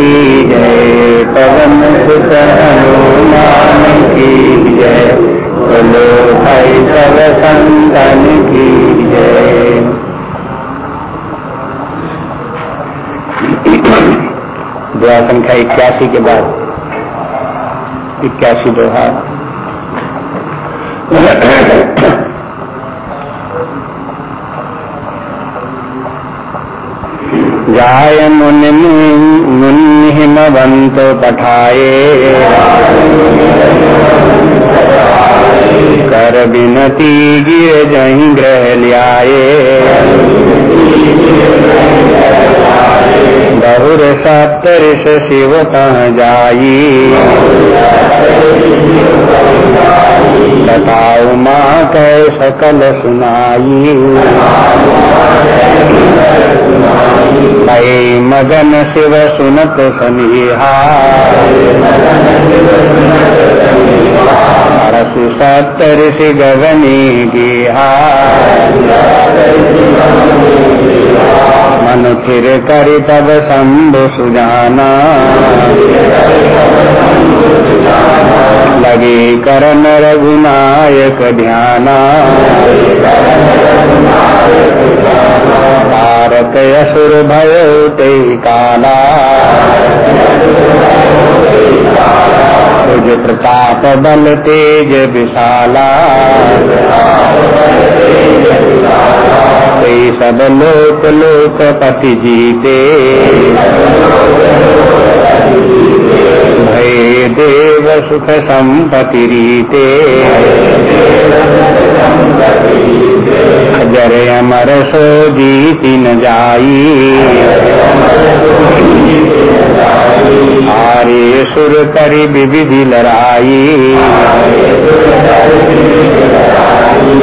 की जय। पवन सुत की जय। बोलो भाई सब संतन की जय। दुआ संख्या इक्यासी के बाद। इक्यासी दोहा। जाय मुनि मुनि हिमवंत पठाए कर बिनती गिर जही ग्रह लियाए बहुर सप्तरिश शिव कह जाई बताऊ माँ कै सकल सुनाई भय मगन शिव सुनत सनिहा। रसु सप्तऋषि गगनी गिहा। मन फिर कर तब शंभु सुजाना लगे करन रघुनायक ध्याना भारत असुर भय ते काला प्रताप बल तेज विशाला ते सब लोक लोकपति जीते। भय देव सुख संपति रीते। जर अमर सो जीति न जाई। आर्य सुर करि विविधि लड़ाई।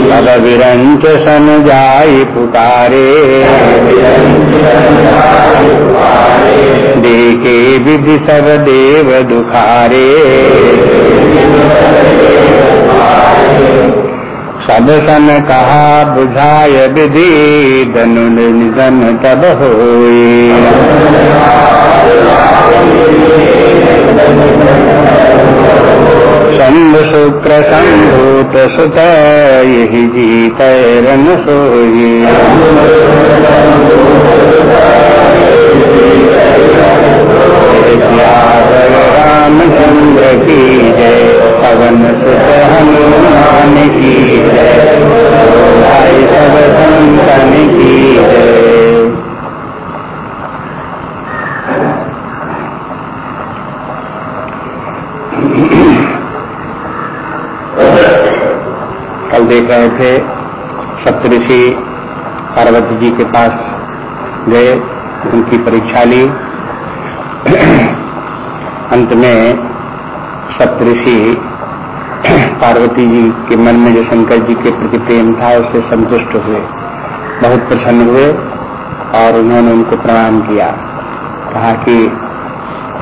पद विरंच सन जाई पुकारे। देखे विधि सब देव दुखारे। सब सन कहा बुझाय विधि धनु निधन तब हो शंभ शुक्र संभूत सुत यही जीत रन सोई। रामचंद्र रहे थे। सप्तऋषि पार्वती जी के पास गए, उनकी परीक्षा ली। अंत में सप्तऋषि पार्वती जी के मन में जो शंकर जी के प्रति प्रेम था, उससे संतुष्ट हुए। बहुत प्रसन्न हुए और उन्होंने उनको प्रणाम किया। कहा कि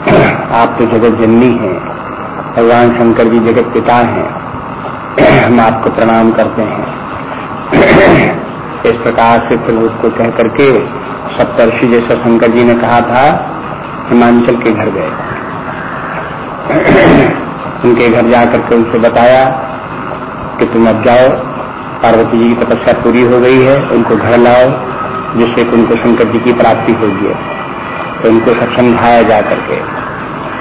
आप तो जगत जननी हैं, भगवान शंकर जी जगत पिता हैं। हम आपको प्रणाम करते हैं। इस प्रकार से फिर उसको कह करके सप्तर्षि जैसा शंकर जी ने कहा था, हिमांचल के घर गए। उनके घर जाकर के उनसे बताया कि तुम अब जाओ, पार्वती जी की तपस्या पूरी हो गई है, उनको घर लाओ, जिससे कि उनको शंकर जी की प्राप्ति होगी। तो उनको सब समझाया जा करके।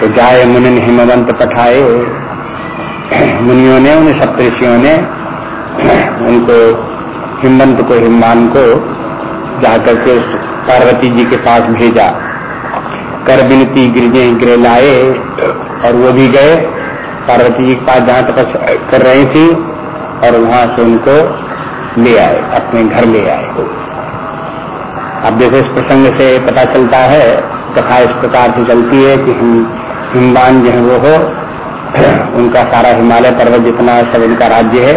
तो जाए मुनि हिमवंत पठाए मुनियों ने उन सप्तषियों ने, उनको हिमवंत को हिमान को जाकर के पार्वती जी के पास भेजा। कर बिनती गिरजे गिर लाए और वो भी गए। पार्वती जी के पास जहाँ तपस्या कर रही थी और वहाँ से उनको ले आए, अपने घर ले आए। अब देखो, इस प्रसंग से पता चलता है, कथा इस प्रकार से चलती है कि हिम हिमबान जो है वो हो उनका सारा हिमालय पर्वत जितना है सब उनका राज्य है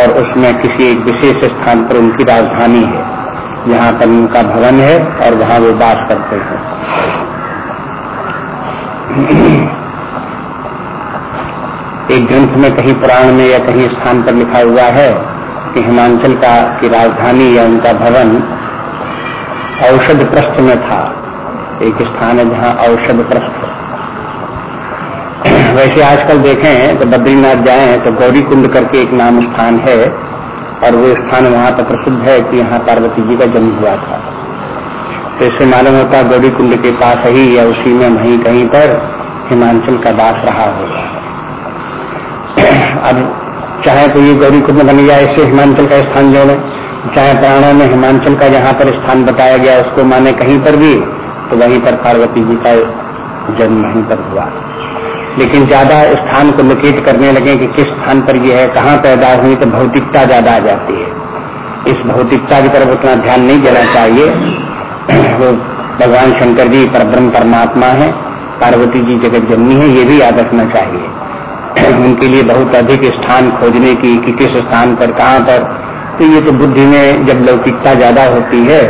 और उसमें किसी एक विशेष स्थान पर उनकी राजधानी है, जहाँ पर उनका भवन है और वहाँ वो वास करते हैं। एक ग्रंथ में कहीं पुराण में या कहीं स्थान पर लिखा हुआ है कि हिमाचल का, की राजधानी या उनका भवन औषध प्रस्थ में था। एक स्थान है जहाँ औषध प्रस्थ वैसे आजकल देखें तो बद्रीनाथ जाए तो गौरी कुंड करके एक नाम स्थान है, और वो स्थान वहाँ पर प्रसिद्ध है कि यहाँ पार्वती जी का जन्म हुआ था। तो इससे मालूम होता है गौरी कुंड के पास ही या उसी में वहीं कहीं पर हिमांचल का दास रहा होगा। अब चाहे तो ये गौरी कुंड बन गया, इससे हिमांचल का स्थान जो है चाहे प्राणों में हिमांचल का जहाँ पर स्थान बताया गया, उसको माने कहीं पर भी तो वहीं पर पार्वती जी का जन्म वहीं पर हुआ। लेकिन ज़्यादा स्थान को लोकेट करने लगे कि किस स्थान पर यह है, कहाँ पैदा हुई तो भौतिकता ज़्यादा आ जाती है। इस भौतिकता की तरफ़ उतना ध्यान नहीं देना चाहिए। वो भगवान शंकर जी परब्रह्म परमात्मा है, पार्वती जी जगत जननी है, ये भी याद रखना चाहिए। उनके लिए बहुत अधिक स्थान खोजने की, कि किस स्थान पर, कहाँ पर। तो ये तो बुद्धि में जब लौकिकता ज़्यादा होती है,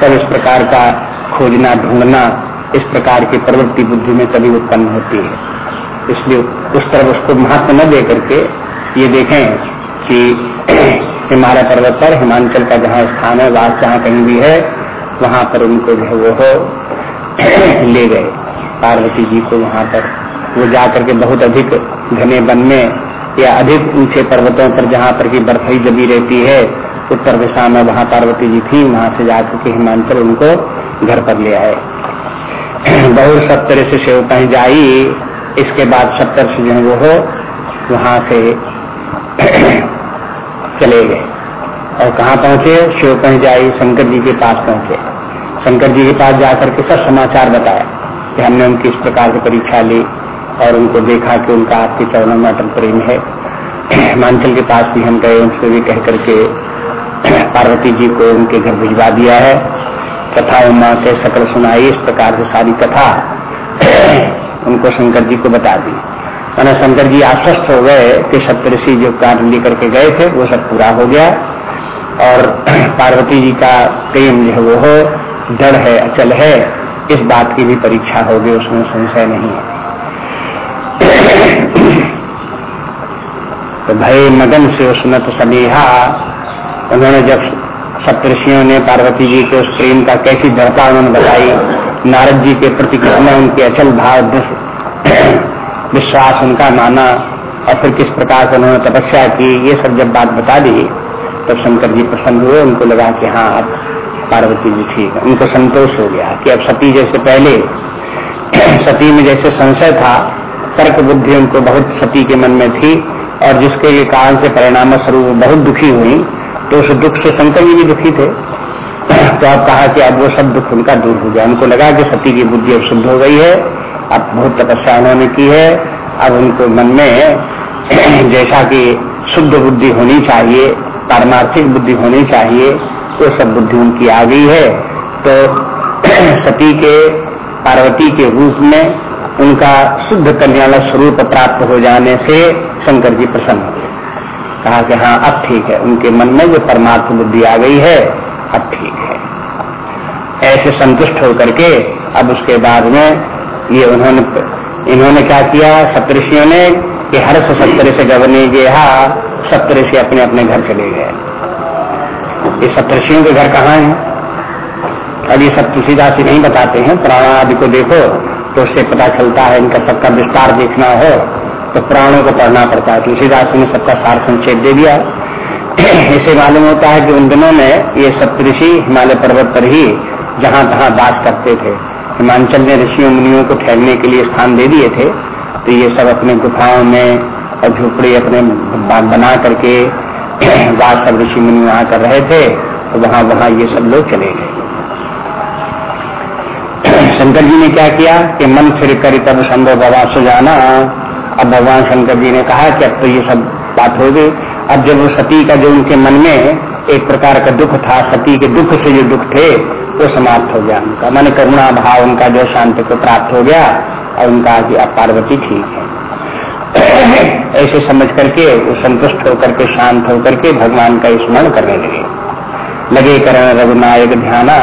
तब इस प्रकार का खोजना, ढूंढना, इस प्रकार की प्रवृत्ति बुद्धि में तभी उत्पन्न होती है। इसलिए उस तरफ़ उसको महत्व न दे करके ये देखें कि हिमालय पर्वत पर हिमांचल का जहाँ स्थान है वास जहाँ कहीं भी है, वहाँ पर उनको जो वो हो ले गए। पार्वती जी को वहाँ पर वो जाकर के बहुत अधिक घने वन में या अधिक ऊँचे पर्वतों पर जहाँ पर की बर्फई जमी रहती है, उत्तर दिशा में वहाँ पार्वती जी थी, वहाँ से जाकर के हिमांचल उनको घर पर ले आए। बहुत सप्तर से शिव कहीं जाई इसके बाद सप्तर से जो वो हो, वहाँ से चले गए। और कहा पहुँचे? शिव जाई शंकर जी के पास पहुँचे। शंकर जी के पास जाकर के सब समाचार बताया कि हमने उनकी इस प्रकार की परीक्षा ली और उनको देखा कि उनका आपके चरणों में अटल प्रेम है। हिमांचल के पास भी हम गए, उनसे भी कह करके पार्वती जी को उनके घर भिजवा दिया है। कथा उमा के सकल सुनाई, इस प्रकार से सारी कथा उनको शंकर जी को बता दी। मैंने शंकर जी आश्वस्त हो गए कि सप्तषि जो कार्य लेकर के गए थे, वो सब पूरा हो गया। और पार्वती जी का प्रेम जो वो हो, डर है, अचल है, इस बात की भी परीक्षा होगी, उसमें संशय नहीं है। तो भय मगन से सुनत सनेहा उन्होंने जब सप्तषियों ने पार्वती जी के उस प्रेम का कैसी दृढ़ता उन्होंने बताई नारद जी के प्रति कितना उनके अचल भाव विश्वास, उनका माना, और फिर किस प्रकार से उन्होंने तपस्या की, ये सब जब बात बता दी, तब तो शंकर जी प्रसन्न हुए, उनको लगा कि हाँ अब पार्वती जी ठीक है। उनको संतोष हो गया कि अब सती जैसे पहले, सती में जैसे संशय था, तर्क बुद्धि उनको बहुत सती के मन में थी, और जिसके कारण से परिणाम स्वरूप बहुत दुखी हुई तो उस दुख से शंकर जी भी दुखी थे। तो आप कहा कि अब वो सब दुख उनका दूर हो गया। उनको लगा कि सती की बुद्धि अब शुद्ध हो गई है, अब बहुत तपस्या उन्होंने की है, अब उनको मन में जैसा कि शुद्ध बुद्धि होनी चाहिए, पारमार्थिक बुद्धि होनी चाहिए, वो तो सब बुद्धि उनकी आ गई है। तो सती के, पार्वती के रूप में उनका शुद्ध कल्याण स्वरूप प्राप्त हो जाने से शंकर जी प्रसन्न हुए कहा कि हाँ अब ठीक है। उनके मन में जो परमात्म बुद्धि आ गई है, अब ठीक है ऐसे संतुष्ट होकर के अब उसके बाद में ये उन्होंने इन्होंने क्या किया? सप्तषियों ने कि हर से सप्तरी से गवने गेहा सप्तरी से अपने अपने घर चले गए। ये सप्तषियों के घर कहाँ हैं? अब ये सब तुलसीदास नहीं बताते हैं, प्राण आदि को देखो तो उससे पता चलता है इनका सबका विस्तार देखना हो तो प्राणों को पढ़ना पड़ता है। तुलसीदास ने सबका सार संक्षेप दे दिया। इसे मालूम होता है कि उन दिनों में ये सप्तऋषि हिमालय पर्वत पर ही जहाँ तहां वास करते थे। हिमांचल ने ऋषियों, मुनियों को ठहरने के लिए स्थान दे दिए थे। तो ये सब अपने गुफाओं में और झोपड़ी अपने बना करके वास सब ऋषि मुनि वहाँ कर रहे थे। तो वहाँ वहाँ ये सब लोग चले गए। शंकर जी ने क्या किया कि मन फिर कर, तब संभव बाबा सुजाना अब भगवान शंकर जी ने कहा कि अब तो ये सब बात हो गई। अब जब वो सती का जो उनके मन में एक प्रकार का दुख था, सती के दुख से जो दुख थे वो समाप्त हो गया। उनका मन करुणा भाव, उनका जो शांति को प्राप्त हो गया और उनका कि अब पार्वती ठीक है। ऐसे समझ करके वो संतुष्ट होकर के, शांत होकर के भगवान का स्मरण करने लगे। लगे करण रघुनायक ध्याना।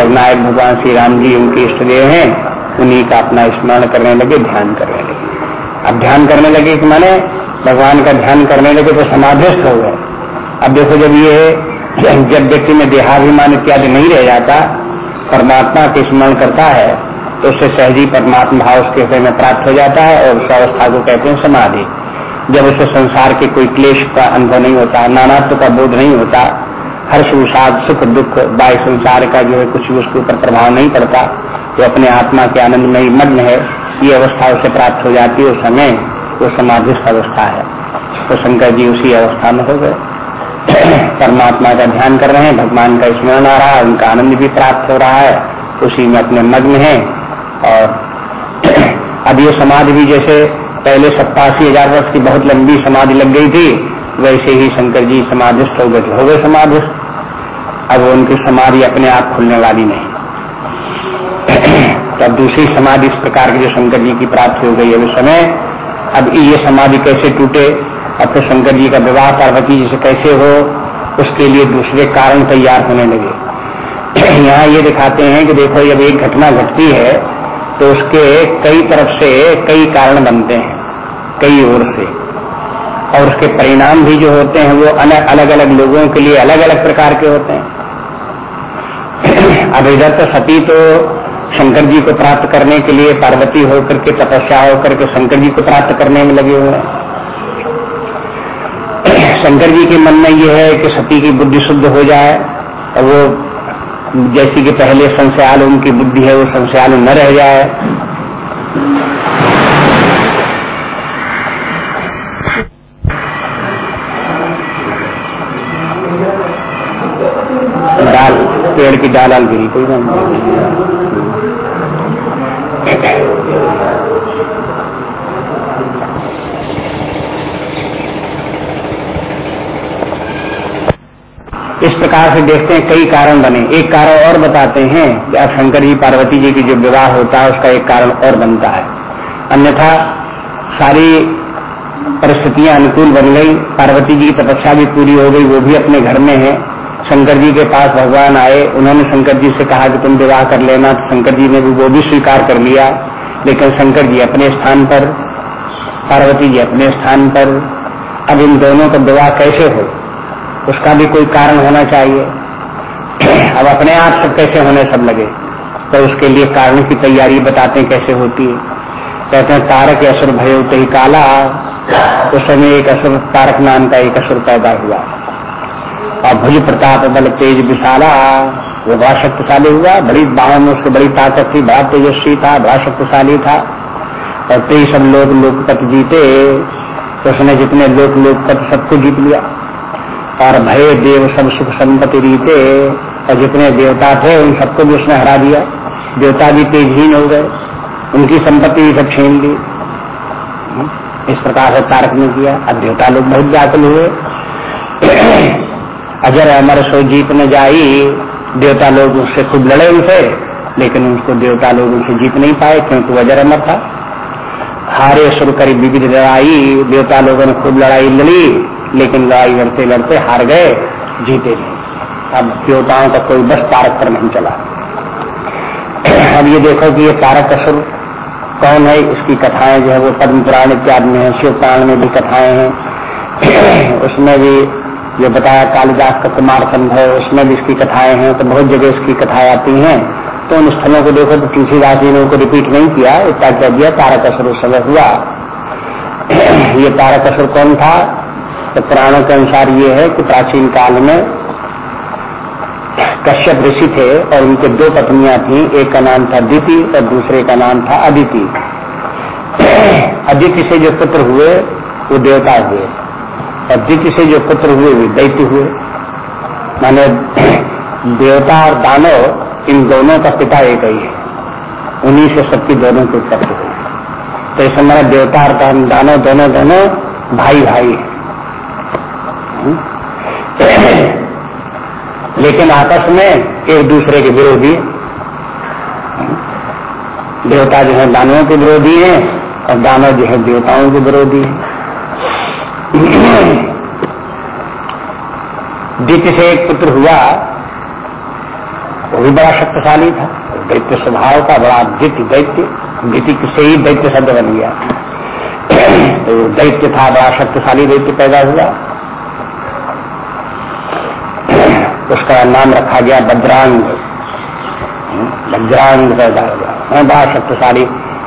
रघुनायक भगवान श्री राम जी उनके इष्ट देव हैं, उन्हीं का अपना स्मरण करने लगे, ध्यान करने लगे। अब ध्यान करने लगे कि माने, भगवान का ध्यान करने लगे तो समाधिस्थ हो गए। अब देखो जब ये जब व्यक्ति में देहाभिमान इत्यादि नहीं रह जाता, परमात्मा के स्मरण करता है तो उससे सहजी परमात्मा भाव उसके हृदय में प्राप्त हो जाता है और उस अवस्था को कहते हैं समाधि। जब उसे संसार के कोई क्लेश का अनुभव नहीं होता, नानात्व का बोध नहीं होता, हर्ष विषाद सुख, दुख बाय संसार का जो है कुछ भी उसके ऊपर प्रभाव नहीं पड़ता तो अपने आत्मा के आनंद में ही मग्न है, ये अवस्था उसे प्राप्त हो जाती है उस समय, वो समाधिस्थ अवस्था है। तो शंकर जी उसी अवस्था में हो गए। परमात्मा का ध्यान कर रहे हैं, भगवान का स्मरण आ रहा है, उनका आनंद भी प्राप्त हो रहा है, उसी में अपने मग्न है। और अब ये समाधि भी जैसे पहले सत्तासी हज़ार वर्ष की बहुत लंबी समाधि लग गई थी, वैसे ही शंकर जी समाधिस्थ हो गए हो गए समाधिस्थ। अब उनकी समाधि अपने आप खुलने वाली नहीं। तब दूसरी समाधि इस प्रकार की जो शंकर जी की प्राप्ति हो गई है उस समय, अब ये समाधि कैसे टूटे? अब फिर शंकर जी का विवाह पार्वती जी से कैसे हो, उसके लिए दूसरे कारण तैयार होने लगे। यहाँ ये दिखाते हैं कि देखो, जब एक घटना घटती है तो उसके कई तरफ़ से कई कारण बनते हैं, कई ओर से। और उसके परिणाम भी जो होते हैं, वो अलग अलग लोगों के लिए अलग अलग प्रकार के होते हैं। अब इधर तो सती तो शंकर जी को प्राप्त करने के लिए पार्वती होकर के तपस्या होकर के शंकर जी को प्राप्त करने में लगे हुए हैं। शंकर जी के मन में यह है कि सती की बुद्धि शुद्ध हो जाए, और वो जैसी कि पहले संशयाल उनकी बुद्धि है, वो संशयाल न रह जाए। डाल पेड़ की डाल गिरी कोई नहीं इस प्रकार से देखते हैं, कई कारण बने। एक कारण और बताते हैं कि अब शंकर जी पार्वती जी की जो विवाह होता है, उसका एक कारण और बनता है। अन्यथा सारी परिस्थितियाँ अनुकूल बन गई, पार्वती जी की तपस्या भी पूरी हो गई, वो भी अपने घर में है। शंकर जी के पास भगवान आए, उन्होंने शंकर जी से कहा कि तुम विवाह कर लेना तो शंकर जी ने भी वो भी स्वीकार कर लिया। लेकिन शंकर जी अपने स्थान पर, पार्वती जी अपने स्थान पर, अब इन दोनों का विवाह कैसे हो? उसका भी कोई कारण होना चाहिए। अब अपने आप सब कैसे होने सब लगे? तो उसके लिए कारण की तैयारी बताते हैं कैसे होती है। कहते हैं, तारक असुर भय ही काला, उस समय एक असुर तारक नाम का एक असुर पैदा हुआ। और भुज प्रताप बल तेज विशाला, वो बड़ा शक्तिशाली हुआ, बड़ी बाहों में उसकी बड़ी ताकत थी, बड़ा तेजस्वी था, बड़ा शक्तिशाली था। और तेई सब लोग लोकपत जीते तो उसने जितने लोक लोकपत सबको जीत लिया। और भय देव सब सुख संपत्ति रीते, और जितने देवता थे, उन सबको भी उसने हरा दिया। देवता भी तेजहीन हो गए, उनकी संपत्ति भी सब छीन ली। इस प्रकार से तारक ने किया। अब देवता लोग बहुत व्याकुल हुए। अजर अमर सो जीत न जाई। देवता लोग उससे खूब लड़े उनसे, लेकिन उनको देवता लोग उनसे जीत नहीं पाए, क्योंकि वजर अमर था। हारे सुर करी विविध लड़ाई, देवता लोगों ने खूब लड़ाई लड़ी। लेकिन लड़ाई लड़ते लड़ते हार गए, जीते नहीं। अब देवताओं का कोई बस तारक पर नहीं चला। अब ये देखो कि ये तारक असुर कौन है? इसकी कथाएँ जो है वो पद्म पुराण इत्यादि में है, शिव पुराण में भी कथाएँ हैं। उसमें भी जो बताया कालिदास का कुमार संघ है, उसमें भी इसकी कथाएँ हैं तो बहुत जगह इसकी कथाएँ आती हैं। तो उन स्थलों को देखो तो तुलसीदास जी ने उनको रिपीट नहीं किया इतना कह दिया तारक असुर उस समय हुआ। ये तारक असुर कौन था? तो पुराणों के अनुसार ये है कि प्राचीन काल में कश्यप ऋषि थे और उनके दो पत्नियाँ थी, एक का नाम था दीति और दूसरे का नाम था अदिति। अदिति से जो पुत्र हुए, वो देवता हुए। और दिति से जो पुत्र हुए, वे दैत्य हुए। माने देवता और दानव, इन दोनों का पिता एक ही है। उन्हीं से सबकी दोनों की उत्पत्ति हुई। तो इस समय देवता और दानव दोनों दोनों भाई भाई है। लेकिन आपस में एक दूसरे के विरोधी देवता जो है दानवों के विरोधी हैं और दानव जो है देवताओं के विरोधी हैं। दित्य से एक पुत्र हुआ, वो भी बड़ा शक्तिशाली था। दैत्य स्वभाव का बड़ा दित्य दैत्य दित्य से ही दैत्य शब्द बन गया। तो दैत्य था, बड़ा शक्तिशाली दैत्य पैदा हुआ। उसका नाम रखा गया बद्रांग बज्रांग पैदा बड़ा शक्तिशाली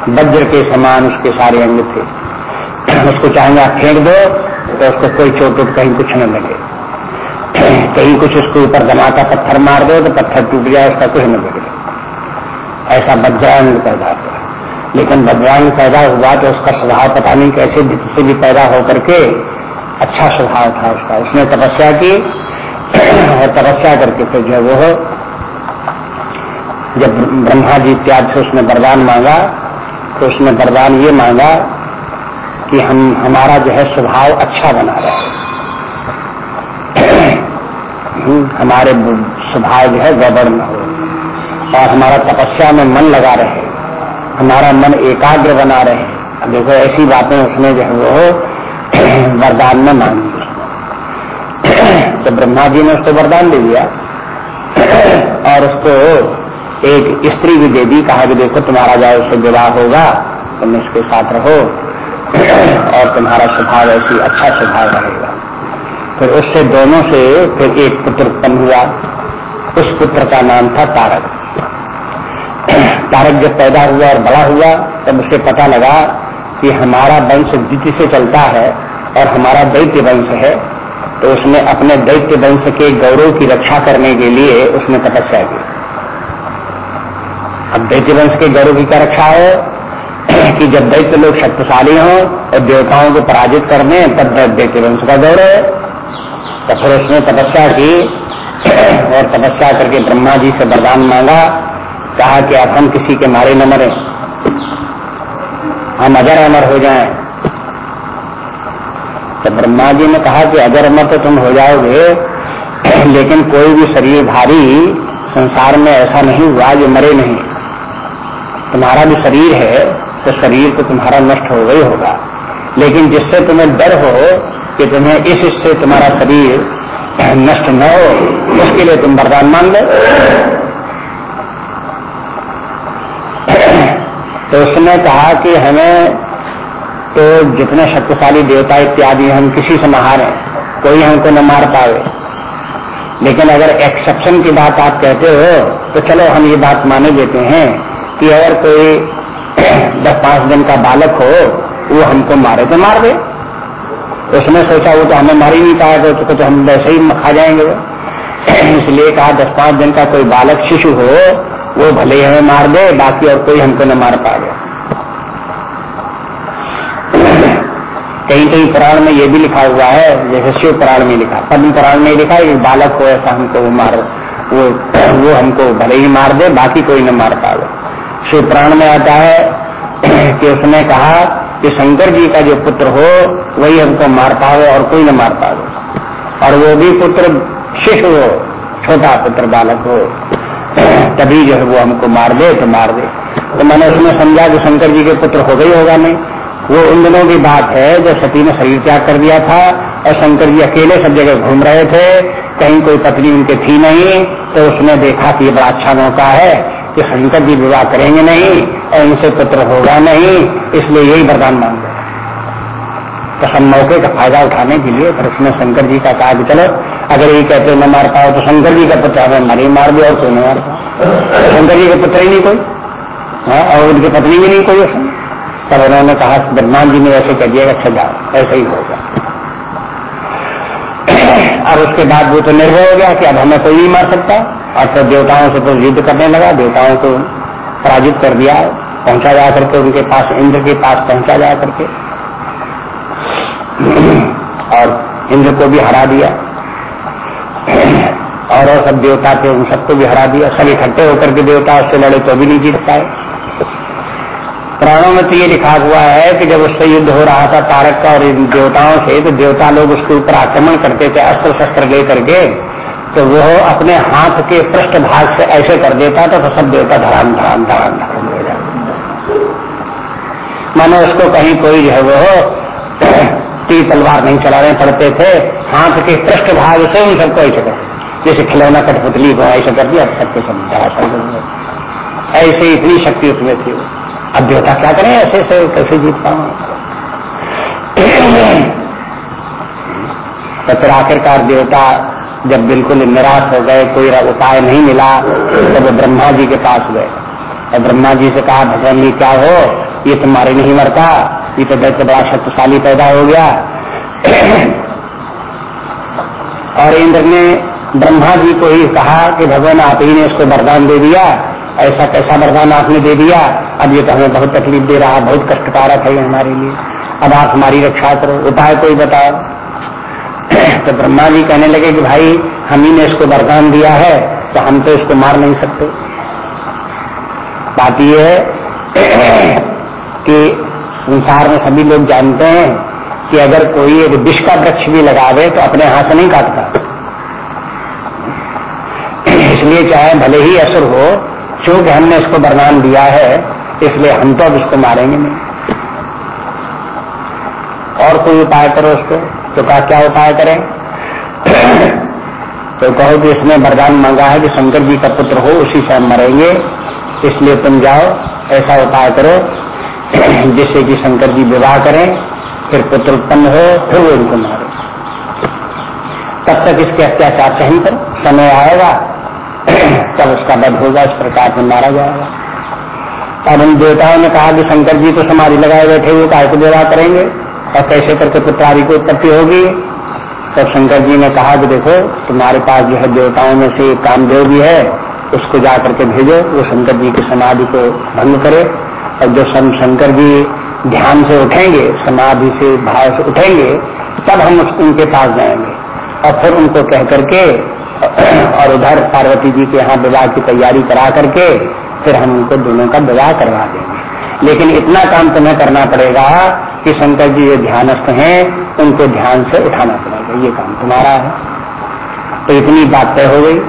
वज्र के समान उसके सारे अंग थे। उसको चाहेंगे आप फेंक दो तो उसको कोई चोट उठ कहीं कुछ न लगे कहीं कुछ उसके ऊपर धमाका पत्थर मार दो तो पत्थर टूट जाए, उसका कुछ न बिगड़े। ऐसा वज्रांग पैदा हुआ। लेकिन वज्रांग पैदा हुआ तो उसका स्वभाव पता नहीं कैसे से भी पैदा होकर के अच्छा स्वभाव था उसका। उसने तपस्या की और तपस्या करके फिर जो वो जब ब्रह्मा जी इत्यादि से उसने वरदान मांगा तो उसने वरदान ये मांगा कि हम, हमारा जो है स्वभाव अच्छा बना रहे। हमारे स्वभाव जो है गड़बड़ न हो। और हमारा तपस्या में मन लगा रहे। हमारा मन एकाग्र बना रहे। देखो, ऐसी बातें उसने जो है वो वरदान में मांगी। तो ब्रह्मा जी ने उसको वरदान दे दिया। और उसको एक स्त्री भी दे दी, कहा कि देखो तुम्हारा जाए उससे विवाह होगा, तुम उसके साथ रहो, और तुम्हारा स्वभाव ऐसी अच्छा स्वभाव रहेगा। फिर उससे दोनों से फिर एक पुत्र उत्पन्न हुआ। उस पुत्र का नाम था तारक। तारक जब पैदा हुआ और बड़ा हुआ, तब उसे पता लगा कि हमारा वंश द्वितीय से चलता है और हमारा दैत्य वंश है। तो उसने अपने दैत्य वंश के गौरव की रक्षा करने के लिए उसने तपस्या की। अब दैत्य वंश के गौरव की क्या रक्षा है? कि जब दैत्य लोग शक्तिशाली हों और देवताओं को पराजित कर दें, तब दैत्य वंश का गौरव है। तो फिर उसने तपस्या की और तपस्या करके ब्रह्मा जी से वरदान मांगा। कहा कि अब हम किसी के मारे न मरे। हम अजर अमर हो जाएँ। तो ब्रह्मा जी ने कहा कि अगर मत तो तुम हो जाओगे, लेकिन कोई भी शरीर भारी संसार में ऐसा नहीं हुआ जो मरे नहीं। तुम्हारा भी शरीर है तो शरीर तो तुम्हारा नष्ट हो गई होगा। लेकिन जिससे तुम्हें डर हो कि तुम्हें इस इससे तुम्हारा शरीर नष्ट न हो, उसके लिए तुम वरदान मान लो। तो उसने कहा कि हमें तो जितने शक्तिशाली देवता इत्यादि हम किसी से महारे कोई हमको न मार पावे लेकिन अगर एक्सेप्शन की बात आप कहते हो तो चलो हम ये बात माने देते हैं कि अगर कोई दस पाँच दिन का बालक हो वो हमको मारे तो मार दे। उसने सोचा वो तो हमें मार ही नहीं पाया तो, तो हम वैसे ही खा जाएँगे। इसलिए कहा दस पाँच दिन का कोई बालक शिशु हो वो भले ही हमें मार दे बाकी और कोई हमको न मार पाएगा कहीं कहीं पुराण में ये भी लिखा हुआ है, जैसे शिव पुराण में लिखा, पद्म पुराण में लिखा है बालक हो ऐसा हमको वो मार, वो वो हमको भले ही मार दे, बाकी कोई न मार पाएगा शिव प्राण में आता है कि उसने कहा कि शंकर जी का जो पुत्र हो, वही हमको मार पावे और कोई न मार पावे। और वो भी पुत्र शिशु हो, छोटा पुत्र बालक हो, तभी जो है वो हमको मार दे तो मार दे। तो मैंने उसमें समझा कि शंकर जी के पुत्र हो गई होगा नहीं। वो उन दिनों की बात है जब सती ने शरीर त्याग कर दिया था और शंकर जी अकेले सब जगह घूम रहे थे, कहीं कोई पत्नी उनके थी नहीं तो उसने देखा कि ये बड़ा अच्छा मौका है कि शंकर जी विवाह करेंगे नहीं और उनसे पुत्र होगा नहीं, इसलिए यही वरदान मांग गए तो सब मौके का फ़ायदा उठाने के लिए फिर उसने शंकर जी का कहा कि चलो। अगर ये कहते न मार पाओ तो शंकर जी का पुत्र हमें मरी मार दिया और कोई नहीं मार पाओ शंकर जी के पुत्र ही नहीं कोई हाँ और उनकी पत्नी भी नहीं कोई उसमें। तब उन्होंने कहा ब्रह्मांड जी ने ऐसे कह दिया अच्छा जाओ, ऐसे ही होगा। अब उसके बाद वो तो निर्भय हो गया कि अब हमें कोई नहीं मार सकता, और फिर तो देवताओं से तो युद्ध करने लगा, देवताओं को पराजित कर दिया, पहुँचा जा करके उनके पास, इंद्र के पास पहुँचा जा करके। और इंद्र को भी हरा दिया। और और सब देवता थे, उन सबको भी हरा दिया। सब इकट्ठे होकर के देवता उससे लड़े तो भी नहीं जीत पाए। पुराणों में तो ये लिखा हुआ है कि जब उससे युद्ध हो रहा था तारक का और देवताओं से तो देवता लोग उसके ऊपर आक्रमण करते थे अस्त्र शस्त्र ले करके तो वो अपने हाथ के पृष्ठ भाग से ऐसे कर देता था तो सब देवता धराम धराम धराम धराम हो जाते मानो उसको कहीं कोई जो है वो तीर तलवार नहीं चलाने पड़ते थे, हाथ के पृष्ठ भाग से उन सबको ऐसे कर जैसे खिलौना कठपुतली को ऐसे कर दिया सबके सब ऐसे इतनी शक्ति उसमें थी। अब देवता क्या करें? ऐसे ऐसे, कैसे जीत पाऊ? तो फिर आखिरकार देवता जब बिल्कुल निराश हो गए, कोई उपाय नहीं मिला तो वो ब्रह्मा जी के पास गए। और ब्रह्मा जी से कहा, भगवान जी, क्या हो? ये तुम्हारे नहीं मरता। ये तो दैत्य बड़ा शक्तिशाली पैदा हो गया। और इंद्र ने ब्रह्मा जी को ही कहा कि भगवान, आप ही ने इसको वरदान दे दिया। ऐसा कैसा वरदान आपने दे दिया, अब ये तो हमें बहुत तकलीफ़ दे रहा बहुत कष्टकारक है हमारे लिए। अब आप हमारी रक्षा करो, उपाय कोई बताओ। तो ब्रह्मा जी कहने लगे कि भाई हम ही ने इसको वरदान दिया है तो हम तो इसको मार नहीं सकते। बात यह है कि संसार में सभी लोग जानते हैं कि अगर कोई एक विष का वृक्ष भी लगावे तो अपने हाथ से नहीं काटता। इसलिए चाहे भले ही असुर हो चूँकि हमने इसको वरदान दिया है, इसलिए हम तो अब इसको मारेंगे नहीं। और कोई उपाय करो उसको तो कहा, क्या उपाय करें? तो कहो कि इसने वरदान मांगा है कि शंकर जी का पुत्र हो, उसी से हम मरेंगे, इसलिए तुम जाओ, ऐसा उपाय करो, जिससे कि शंकर जी विवाह करें, फिर पुत्र उत्पन्न हो, फिर वो उनको मारे। तब तक इसके अत्याचार सहन करो, समय आएगा। तब उसका वध होगा इस प्रकार से मारा जाएगा। अब उन देवताओं ने कहा कि शंकर जी तो समाधि लगाए बैठे हुए काय को विवाह करेंगे और कैसे करके पुत्र को उत्पत्ति होगी? तब शंकर जी ने कहा कि देखो, तुम्हारे पास जो है देवताओं में से एक कामदेव भी है, उसको जा करके भेजो, वो शंकर जी की समाधि को भंग करे। और जो शंकर जी ध्यान से उठेंगे, समाधि से भाव से उठेंगे, तब हम उनके पास जाएँगे। और फिर उनको कह करके और उधर पार्वती जी के यहाँ विवाह की तैयारी करा करके फिर हम उनको दोनों का विवाह करवा देंगे। लेकिन इतना काम तुम्हें करना पड़ेगा कि शंकर जी जो ध्यानस्थ हैं, उनको ध्यान से उठाना पड़ेगा। ये काम तुम्हारा है। तो इतनी बात तय हो गई।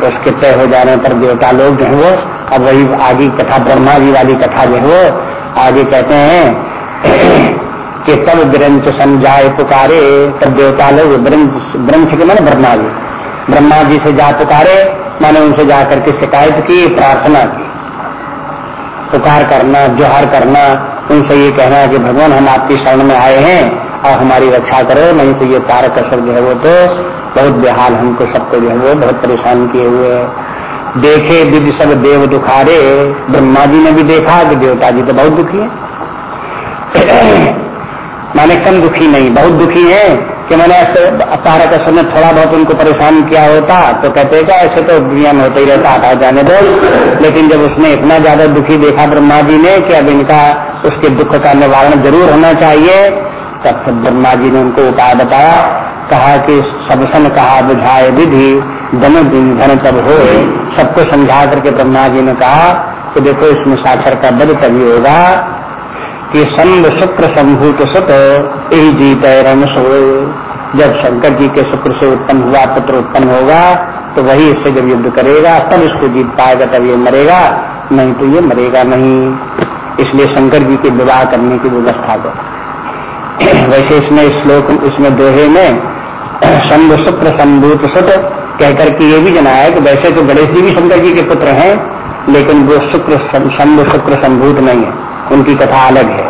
तो उसके तय हो जाने पर देवता लोग जो वो, अब वही आगे कथा, ब्रह्मा जी वाली कथा जो वो, आगे कहते हैं कि तब ग्रंथ समझाए पुकारे, तब देवता लोग ग्रंथ के मैंने ब्रह्मा जी। ब्रह्मा जी से जा पुकारे, मैंने उनसे जाकर के शिकायत की, प्रार्थना की। पुकार करना, जोहर करना, उनसे ये कहना कि भगवान हम आपकी शरण में आए हैं और हमारी रक्षा करो, नहीं तो ये तारक असर जो है वो तो बहुत बेहाल हमको सबको जो है वो बहुत परेशान किए हुए है। देखे विधि सब देव दुखारे, ब्रह्मा जी ने भी देखा कि देवता जी तो बहुत दुखी है। माने कम दुखी नहीं, बहुत दुखी है। कि मैंने ऐसे तारक असर ने थोड़ा बहुत उनको परेशान किया होता तो कहते क्या ऐसे तो दुनिया में होता ही रहता हटा जाने दो। लेकिन जब उसने इतना ज़्यादा दुखी देखा ब्रह्मा जी ने कि अब इनका उसके दुख का निवारण ज़रूर होना चाहिए, तब फिर ब्रह्मा जी ने उनको उपाय बताया। कहा कि सबसन कहा, बुझाए विधि, दम धन तब हो सबको समझा करके ब्रह्मा जी ने कहा कि देखो इसमें साक्षर का बल तभी होगा कि संग शुक्र संभूत सुत यही जीत रम सो जब शंकर जी के शुक्र से उत्पन्न हुआ, पुत्र उत्पन्न होगा तो वही इससे जब युद्ध करेगा, तब इसको जीत पाएगा, तब ये मरेगा। नहीं तो ये मरेगा नहीं। इसलिए शंकर जी के विवाह करने की व्यवस्था कर। वैसे इसमें श्लोक, इसमें दोहे में संग शुक्र संभूत सुत कहकर के ये भी जनाया कि वैसे तो गणेश जी भी शंकर जी के पुत्र हैं, लेकिन वो शुक्र शंभ शुक्र संभूत नहीं है। उनकी कथा अलग है।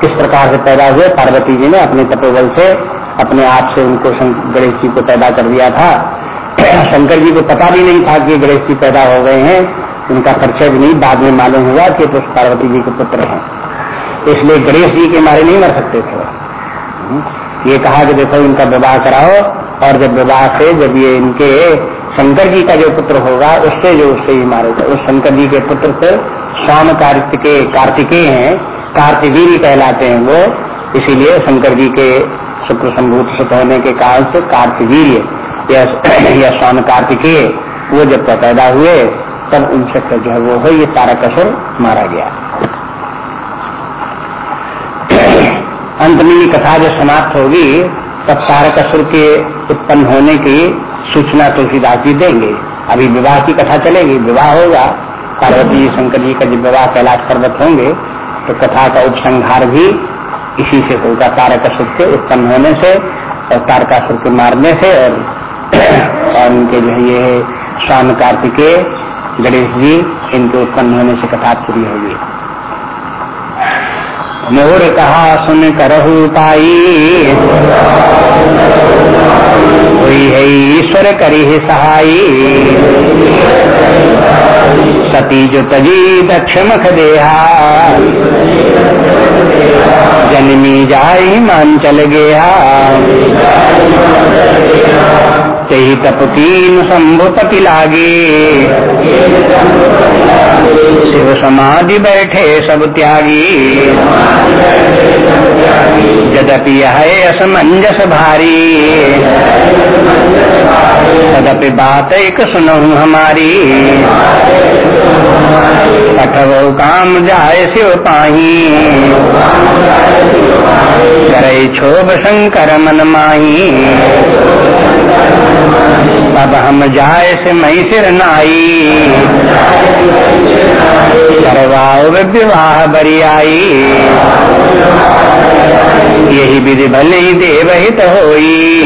किस प्रकार से पैदा हुए, पार्वती जी ने अपने तपोबल से अपने आप से उनको गणेश जी को पैदा कर दिया था। शंकर जी को पता भी नहीं था कि गणेश जी पैदा हो गए हैं। उनका परिचय भी नहीं, बाद में मालूम हुआ कि तो पार्वती जी के पुत्र हैं। इसलिए गणेश जी के मारे नहीं मर सकते थे। ये कहा कि देखो, इनका विवाह कराओ, और जब विवाह से, जब ये इनके शंकर जी का जो पुत्र होगा, उससे जो, उससे ही मारेगा उस शंकर जी के पुत्र से स्वाम कार्तिकेय कार्तिकेय हैं कार्तिवीर कहलाते हैं वो। इसीलिए शंकर जी के शुक्र संभूत सुख होने के कारण से कार्तिवीर या स्वाम कार्तिकेय, वो जब पैदा हुए, तब उनसे जो है वो है ये तारकसुर मारा गया। अंत में ये कथा जब समाप्त होगी, तब तारकसुर के उत्पन्न होने की सूचना तुलसीदास जी देंगे। अभी विवाह की कथा चलेगी, विवाह होगा। पार्वती, शंकर जी का जब विवाह कैलाश पर्वत होंगे तो कथा का उपसंहार भी इसी से होगा तारकासुर के उत्पन्न होने से और तारकासुर के मारने से और, उनके जो ये स्वामी कार्तिकेय गणेश जी इनके उत्पन्न होने से कथा पूरी होगी। मोर कहा सुन करहु पाई। कोई है ईश्वर करी है सहाई। सती जो तजी दक्ष मख देहा। जनमी जाई मान चल गया। तेही तपतीन शंभुपति लागे। शिव समाधि बैठे सब त्यागी। यद्यपि यह असमंजस भारी। तदपि बात एक सुनहु हमारी। कठव काम जाय शिव पाही। करे क्षोभ शंकर मन माही। तब हम जाए से मई सिर नाई विवाह बरियाई। यही विधि भले ही देवहित होई।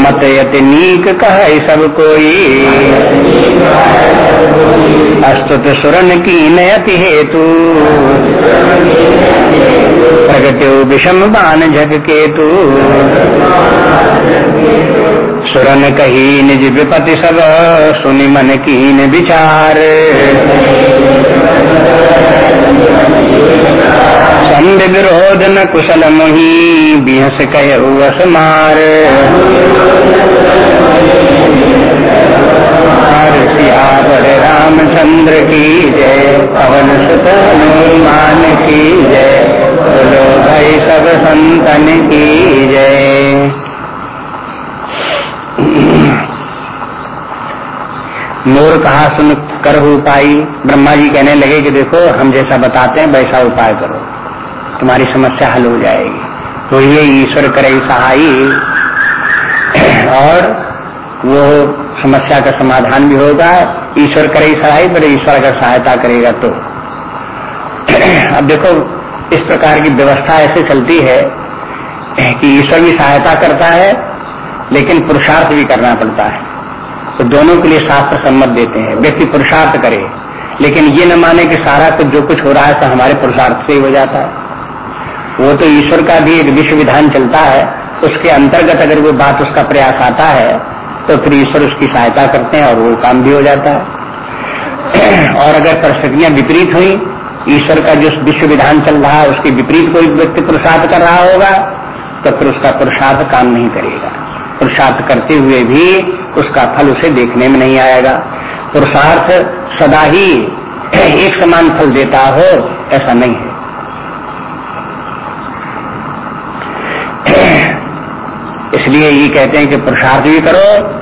मत यति नीक कह सब कोई। अस्तुत सुरन की नयति हेतु। प्रगत्यो विषम बान झग केतु। सुरन कही निज विपति सब, सुनि मन कीन विचार। संद विरोध न कुशल मोही, बिहस कह वस मार। सियावर रामचंद्र की जय, पवन सुत हनुमान की जय। बोलो भाई सब संतन की जय। मोर कहा सुन कर उपाय? ब्रह्मा जी कहने लगे कि देखो, हम जैसा बताते हैं, वैसा उपाय करो। तुम्हारी समस्या हल हो जाएगी। तो ये ईश्वर करे सहाई और वो समस्या का समाधान भी होगा। ईश्वर करे सहाय पर ईश्वर अगर सहायता करेगा तो। अब देखो, इस प्रकार की व्यवस्था ऐसे चलती है कि ईश्वर भी सहायता करता है, लेकिन पुरुषार्थ भी करना पड़ता है। तो दोनों के लिए शास्त्र सम्मत देते हैं। व्यक्ति पुरुषार्थ करे, लेकिन ये न माने कि सारा कुछ, जो कुछ हो रहा है तो हमारे पुरुषार्थ से ही हो जाता है। वो तो ईश्वर का भी एक विश्व विधान चलता है, उसके अंतर्गत अगर वो बात उसका प्रयास आता है तो फिर ईश्वर उसकी सहायता करते हैं और वो काम भी हो जाता है। और अगर परिस्थितियाँ विपरीत हुई, ईश्वर का जो विश्व विधान चल रहा है, उसके विपरीत कोई व्यक्ति पुरुषार्थ कर रहा होगा तो फिर उसका पुरुषार्थ काम नहीं करेगा। पुरुषार्थ करते हुए भी उसका फल उसे देखने में नहीं आएगा। पुरुषार्थ सदा ही एक समान फल देता हो, ऐसा नहीं है। इसलिए ये कहते हैं कि पुरुषार्थ भी करो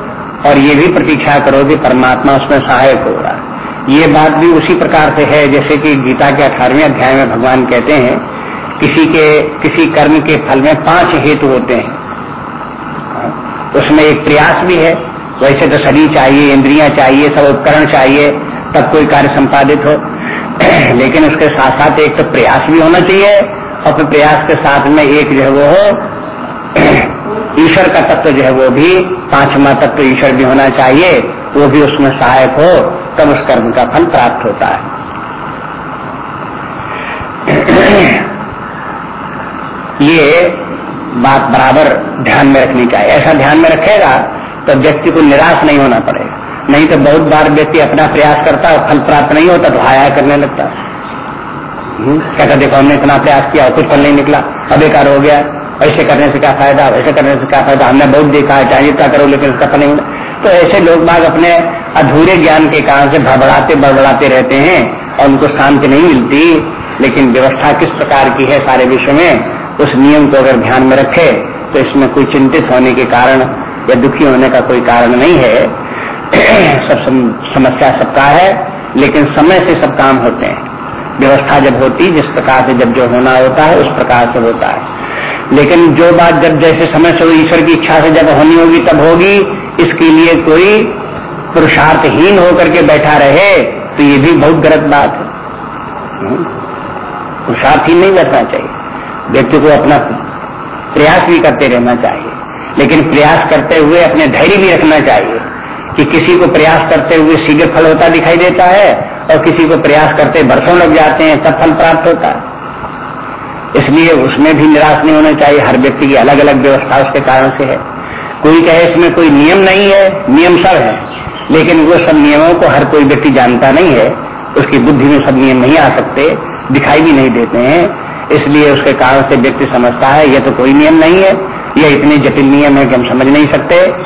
और ये भी प्रतीक्षा करो कि परमात्मा उसमें सहायक होगा ये बात भी उसी प्रकार से है, जैसे कि गीता के अठारहवें अध्याय में भगवान कहते हैं, किसी के, किसी कर्म के फल में पाँच हेतु होते हैं। उसमें एक प्रयास भी है वैसे तो शरीर चाहिए, इंद्रियाँ चाहिए, सब उपकरण चाहिए, तब कोई कार्य संपादित हो। लेकिन उसके साथ साथ एक तो प्रयास भी होना चाहिए, और फिर प्रयास के साथ में एक जो है वो हो, ईश्वर का तत्व जो है वो भी, पांचवा तत्व ईश्वर भी होना चाहिए, वो भी उसमें सहायक हो, तब उस कर्म का फल प्राप्त होता है। ये बात बराबर ध्यान में रखनी चाहिए। ऐसा ध्यान में रखेगा तो व्यक्ति को निराश नहीं होना पड़ेगा। नहीं तो बहुत बार व्यक्ति अपना प्रयास करता है फल प्राप्त नहीं होता तो हाया करने लगता हम्म, कहता देखो हमने इतना प्रयास किया और कुछ फल नहीं निकला अब बेकार हो गया। ऐसे करने से क्या फ़ायदा ऐसे करने से क्या फ़ायदा? हमने बहुत देखा है चाहे जितना करो लेकिन उसका फल नहीं तो ऐसे लोग बाग अपने अधूरे ज्ञान के कारण से भड़बड़ाते बड़बड़ाते रहते हैं और उनको शांति नहीं मिलती। लेकिन व्यवस्था किस प्रकार की है सारे विश्व में उस नियम को अगर ध्यान में रखे तो इसमें कोई चिंतित होने के कारण या दुखी होने का कोई कारण नहीं है, सब समस्या सबका है, लेकिन समय से सब काम होते हैं। व्यवस्था जब होती, जिस प्रकार से जब जो होना होता है, उस प्रकार से होता है। लेकिन जो बात जब जैसे समय से ईश्वर की इच्छा से जब होनी होगी, तब होगी, इसके लिए कोई पुरुषार्थहीन होकर के बैठा रहे तो ये भी बहुत गलत बात है। हम्म। पुरुषार्थहीन नहीं बैठना चाहिए। व्यक्ति को अपना प्रयास भी करते रहना चाहिए। लेकिन प्रयास करते हुए अपने धैर्य भी रखना चाहिए कि किसी को प्रयास करते हुए शीघ्र फल होता दिखाई देता है और किसी को प्रयास करते वर्षों लग जाते हैं, तब फल प्राप्त होता है। इसलिए उसमें भी निराश नहीं होना चाहिए, हर व्यक्ति की अलग अलग व्यवस्था उसके कारण से है। कोई कहे इसमें कोई नियम नहीं है नियम सब है, लेकिन वो सब नियमों को हर कोई व्यक्ति जानता नहीं है, उसकी बुद्धि में सब नियम नहीं आ सकते, दिखाई भी नहीं देते हैं। इसलिए उसके कारण से व्यक्ति समझता है यह तो कोई नियम नहीं है। यह इतने जटिल नियम है कि हम समझ नहीं सकते।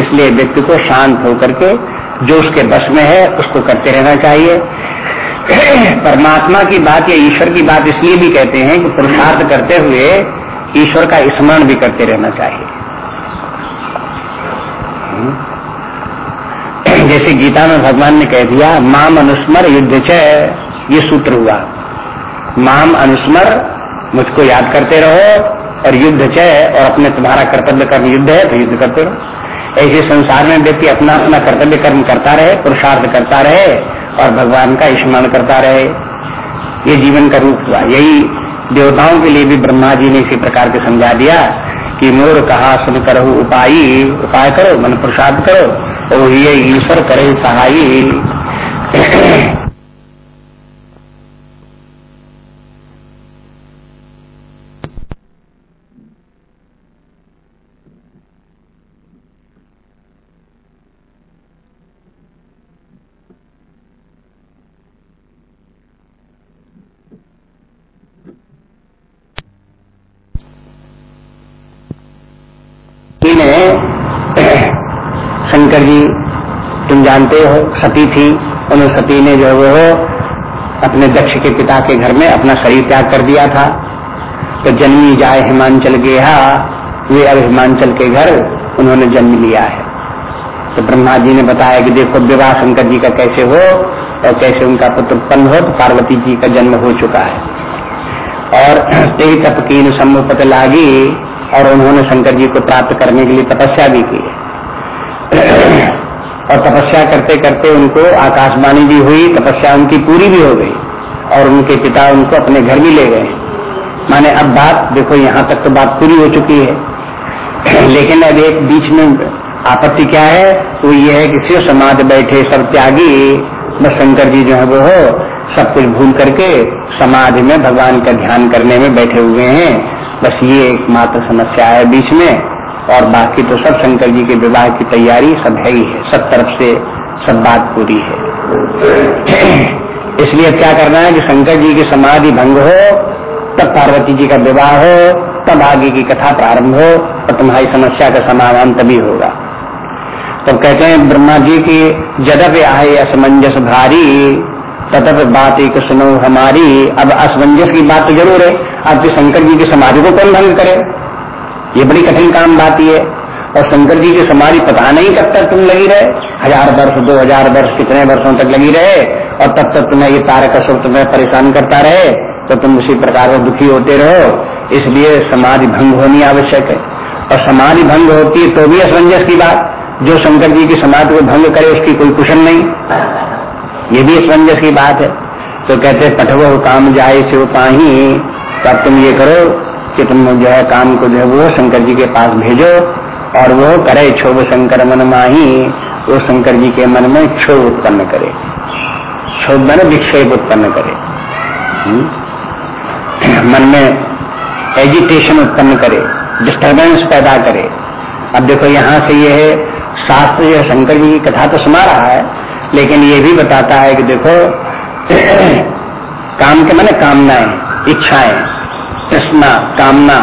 इसलिए व्यक्ति को शांत होकर के, जो उसके बस में है, उसको करते रहना चाहिए। परमात्मा की बात या ईश्वर की बात इसलिए भी कहते हैं कि पुरुषार्थ करते हुए ईश्वर का स्मरण भी करते रहना चाहिए। जैसे गीता में भगवान ने कह दिया, माम अनुस्मर युद्ध ये सूत्र हुआ। माम अनुस्मर, मुझको याद करते रहो और युद्ध च और अपने तुम्हारा कर्तव्य कर्म युद्ध है तो युद्ध करते रहो। ऐसे संसार में व्यक्ति अपना अपना कर्तव्य कर्म करता रहे, पुरुषार्थ करता रहे, और भगवान का स्मरण करता रहे। ये जीवन का रूप हुआ। यही देवताओं के लिए भी ब्रह्मा जी ने इसी प्रकार के समझा दिया कि मोर कहा, सुन करो उपाय उपाय करो, मन पुरुषार्थ करो, और ये ईश्वर करे सहाई शंकर जी तुम जानते हो, सती थी, उन सती ने जो वो अपने दक्ष के पिता के घर में अपना शरीर त्याग कर दिया था। तो जन्मी जाए हिमांचल गेहा, वे अब हिमांचल के घर उन्होंने जन्म लिया है। तो ब्रह्मा जी ने बताया कि देखो, विवाह शंकर जी का कैसे हो और कैसे उनका पुत्र उत्पन्न हो तो पार्वती जी का जन्म हो चुका है। और ते तप की सम्मुपत लागी और उन्होंने शंकर जी को प्राप्त करने के लिए तपस्या भी की है। और तपस्या करते करते उनको आकाशवाणी भी हुई, तपस्या उनकी पूरी भी हो गई और उनके पिता उनको अपने घर भी ले गए। माने अब बात, देखो यहाँ तक तो बात पूरी हो चुकी है। लेकिन अब एक बीच में आपत्ति क्या है? वो ये है कि शिव समाज बैठे, सब त्यागी, बस शंकर जी जो है वो हो, सब कुछ भूल करके समाज में भगवान का ध्यान करने में बैठे हुए हैं। बस ये एकमात्र समस्या है बीच में। और बाकी तो सब शंकर जी के विवाह की तैयारी सब है ही है। सब तरफ़ से सब बात पूरी है। इसलिए क्या करना है कि शंकर जी की समाधि भंग हो, तब पार्वती जी का विवाह हो, तब आगे की कथा प्रारंभ हो और तुम्हारी समस्या का समाधान तभी होगा। तो कहते हैं, ब्रह्मा जी की जदप आए असमंजस भारी, तदप बात एक सुनो हमारी। अब असमंजस की बात तो ज़रूर है। अब तो शंकर जी की समाधि को कौन भंग करे? ये बड़ी कठिन काम बात ये और शंकर जी की समाधि पता नहीं कब तक तुम लगी रहे। हज़ार वर्ष, दो हज़ार वर्ष, कितने वर्षों तक लगी रहे। और तब तक तुम्हें ये तारक असुर तुम्हें परेशान करता रहे तो तुम उसी प्रकार से दुखी होते रहो। इसलिए समाधि भंग होनी आवश्यक है। और समाधि भंग होती है तो भी असमंजस की बात। जो शंकर जी की समाधि को भंग करे, उसकी कोई कुशन नहीं। ये भी असमंजस की बात है। तो कहते पठवो काम जाए शिव पाही तब तुम ये करो कि तुम जो है काम को जो है वो शंकर जी के पास भेजो और वो करे क्षोभ शंकर मन माही, वो शंकर जी के मन में क्षोभ उत्पन्न करे। क्षोभ मन विक्षेप उत्पन्न करे। हम्म? मन में एजिटेशन उत्पन्न करे डिस्टर्बेंस पैदा करे। अब देखो यहाँ से ये है, शास्त्र जो शंकर जी की कथा तो सुना रहा है, लेकिन ये भी बताता है कि देखो, काम के माने कामनाएँ, इच्छाएँ। तृष्णा कामना,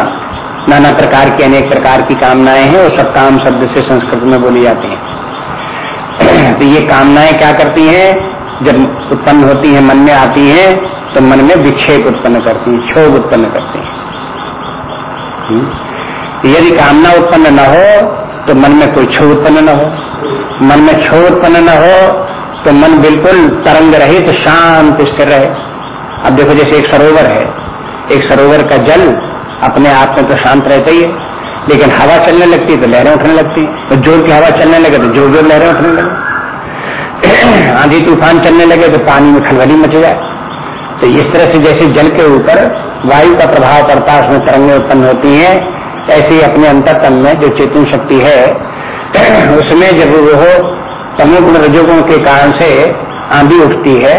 नाना प्रकार की अनेक प्रकार की कामनाएँ हैं वो सब काम शब्द से संस्कृत में बोली जाती हैं। तो ये कामनाएँ क्या करती हैं? जब उत्पन्न होती हैं, मन में आती हैं तो मन में विक्षेप उत्पन्न करती हैं, क्षोभ उत्पन्न करती हैं। हम्म। यदि कामना उत्पन्न न हो तो मन में कोई क्षोभ उत्पन्न न हो। मन में क्षोभ उत्पन्न न हो तो मन बिल्कुल तरंग रहे तो शांत, स्थिर रहे। अब देखो जैसे एक सरोवर है एक सरोवर का जल अपने आप में तो शांत रहता ही है। लेकिन हवा चलने लगती है तो लहरें उठने लगती। है तो ज़ोर की हवा चलने लगे तो ज़ोर ज़ोर लहरें उठने लगे आंधी तूफ़ान चलने लगे तो पानी में खलबली मच जाए। तो इस तरह से जैसे जल के ऊपर वायु का प्रभाव पड़ता है उसमें तरंगें उत्पन्न होती हैं, ऐसे ही अपने अंतरतन में जो चेतन शक्ति है, उसमें जब वो तमोगुण रजोगुण के कारण से आंधी उठती है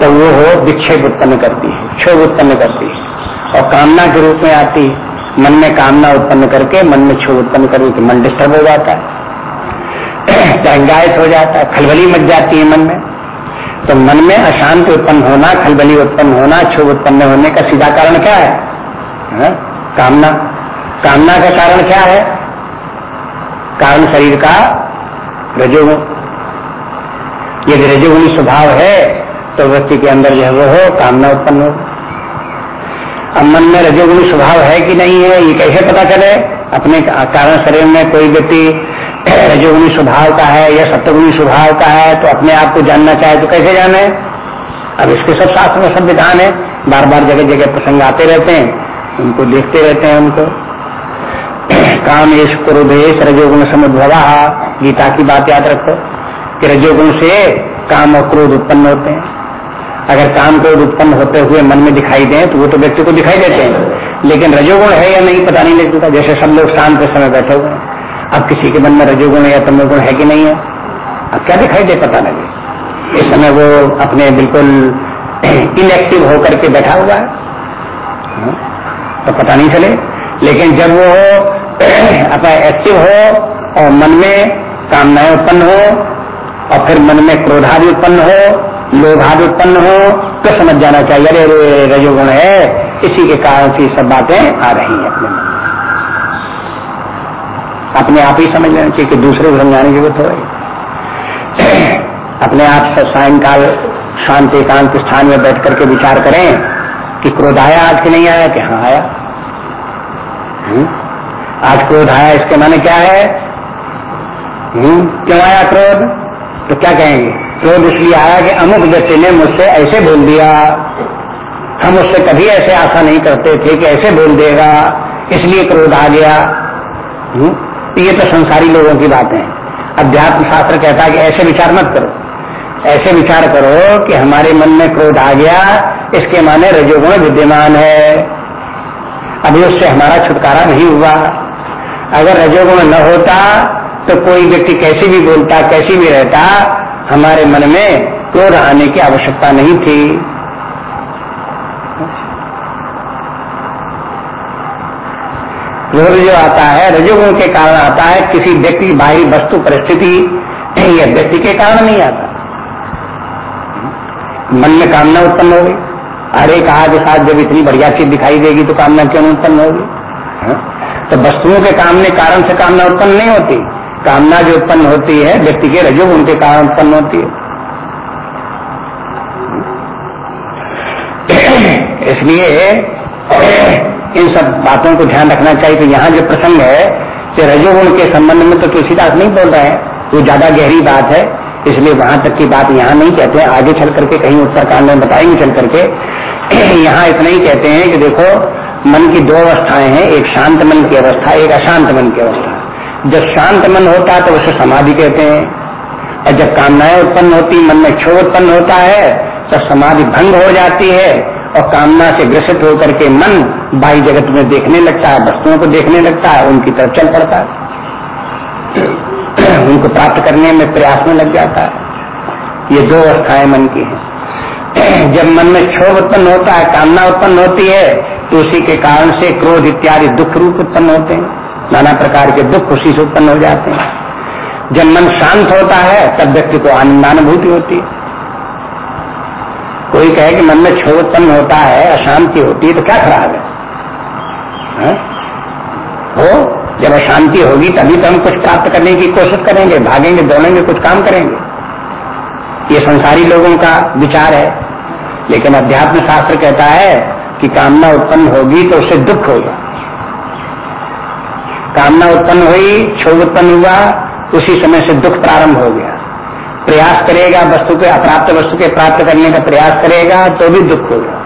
तो वो हो, विक्षेप उत्पन्न करती है, क्षोभ उत्पन्न करती है। और कामना के रूप में आती मन में कामना उत्पन्न करके मन में क्षोभ उत्पन्न करके मन डिस्टर्ब हो जाता है। तंगायत हो जाता है, खलबली मच जाती है मन में। तो मन में अशांत उत्पन्न होना, खलबली उत्पन्न होना, क्षोभ उत्पन्न होने का सीधा कारण क्या है? हा? कामना। कामना का कारण क्या है? कारण शरीर का रजोगुण। यदि रजोगुणी स्वभाव है तो व्यक्ति के अंदर जो है वो हो कामना उत्पन्न हो अब मन में रजोगुणी स्वभाव है कि नहीं है, ये कैसे पता चले? अपने कारण शरीर में कोई व्यक्ति रजोगुणी स्वभाव का है या सत्यगुणी स्वभाव का है तो अपने आप को जानना चाहे तो कैसे जाने? अब इसके सब शास्त्र में सब विधान है। बार बार जगह जगह प्रसंग आते रहते हैं, उनको देखते रहते हैं उनको। काम इस क्रोधेश रजोगुण समुद्भवा, गीता की बात याद रखो कि रजोगुण से काम और क्रोध उत्पन्न होते हैं। अगर काम को उत्पन्न होते हुए मन में दिखाई दें तो वो तो व्यक्ति को दिखाई देते हैं। लेकिन रजोगुण है या नहीं पता नहीं लगता जैसे सब लोग शांत समय बैठे हुए अब किसी के मन में रजोगुण या तमोगुण है कि नहीं है? अब क्या दिखाई दे पता लगे इस समय वो अपने बिल्कुल इनएक्टिव होकर के बैठा हुआ है। हाँ, तो पता नहीं चले। लेकिन जब वो अपना एक्टिव हो और मन में कामनाएँ उत्पन्न हो और फिर मन में क्रोधादि उत्पन्न हो लोभादि उत्पन्न हो तो समझ जाना चाहिए, अरे अरे रजोगुण है। इसी के कारण से सब बातें आ रही हैं अपने अपने आप ही समझ लेना चाहिए कि दूसरे को समझाने की ज़रूरत हो अपने आप से सायंकाल, शांति, एकांत स्थान में बैठ करके विचार करें कि क्रोध आया आज के नहीं आया, कि हाँ आया। हुँ? आज क्रोध आया, इसके माने क्या है? हुँ? क्यों आया क्रोध? तो क्या कहेंगे? क्रोध इसलिए आया कि अमुक व्यक्ति ने मुझसे ऐसे बोल दिया। हम उससे कभी ऐसे आशा नहीं करते थे कि ऐसे बोल देगा। इसलिए क्रोध आ गया। हुँ? तो ये तो संसारी लोगों की बात है। अध्यात्म शास्त्र कहता है कि ऐसे विचार मत करो। ऐसे विचार करो कि हमारे मन में क्रोध आ गया। इसके माने रजोगुण विद्यमान है। अभी उससे हमारा छुटकारा नहीं हुआ। अगर रजोगुण न होता तो कोई व्यक्ति कैसे भी बोलता, कैसी भी रहता हमारे मन में क्रोध आने की आवश्यकता नहीं थी। क्रोध जो आता है, रजोगुण के कारण आता है, किसी व्यक्ति, बाहरी वस्तु, परिस्थिति, या व्यक्ति के कारण नहीं आता। मन में कामना उत्पन्न होगी अरे, कहा के साथ जब इतनी बढ़िया चीज़ दिखाई देगी तो कामना क्यों उत्पन्न होगी? हाँ? तो वस्तुओं के काम में कारण से कामना उत्पन्न नहीं होती। कामना जो उत्पन्न होती है, व्यक्ति के रजोगुण के कारण उत्पन्न होती है। इसलिए इन सब बातों को ध्यान रखना चाहिए तो यहाँ जो प्रसंग है कि रजोगुण के संबंध में तो तुलसीदास नहीं बोल रहे हैं। वो ज़्यादा गहरी बात है, इसलिए वहाँ तक की बात यहाँ नहीं कहते हैं। आगे चल करके कहीं उत्तरकांड में बताएँगे चल करके। यहाँ इतना ही कहते हैं कि देखो, मन की दो अवस्थाएँ हैं, एक शांत मन की अवस्था, एक अशांत मन की अवस्था। जब शांत मन होता है तो उसे समाधि कहते हैं। और जब कामनाएँ उत्पन्न होती, मन में क्षोभ उत्पन्न होता है तो समाधि भंग हो जाती है और कामना से ग्रसित होकर के मन बाई जगत में देखने लगता है, वस्तुओं को देखने लगता है, उनकी तरफ़ चल पड़ता है। उनको प्राप्त करने में प्रयास में लग जाता है। ये दो अवस्थाएँ मन की हैं। जब मन में क्षोभ उत्पन्न होता है, कामना उत्पन्न होती है तो उसी के कारण से क्रोध इत्यादि दुख रूप उत्पन्न होते हैं। नाना प्रकार के दुख उसी से उत्पन्न हो जाते हैं। जब मन शांत होता है तब व्यक्ति को आनंदानुभूति होती है। कोई कहे कि मन में क्षोभ उत्पन्न होता है अशांति होती है तो क्या खराब है, है? हो जब अशांति होगी तभी तो हम कुछ प्राप्त करने की कोशिश करेंगे भागेंगे दौड़ेंगे कुछ काम करेंगे। ये संसारी लोगों का विचार है। लेकिन अध्यात्म शास्त्र कहता है कि कामना उत्पन्न होगी तो उससे दुख होगा। कामना उत्पन्न हुई, क्षोभ उत्पन्न हुआ, उसी समय से दुख प्रारंभ हो गया। प्रयास करेगा, वस्तु के अप्राप्त वस्तु के प्राप्त करने का प्रयास करेगा तो भी दुख होगा।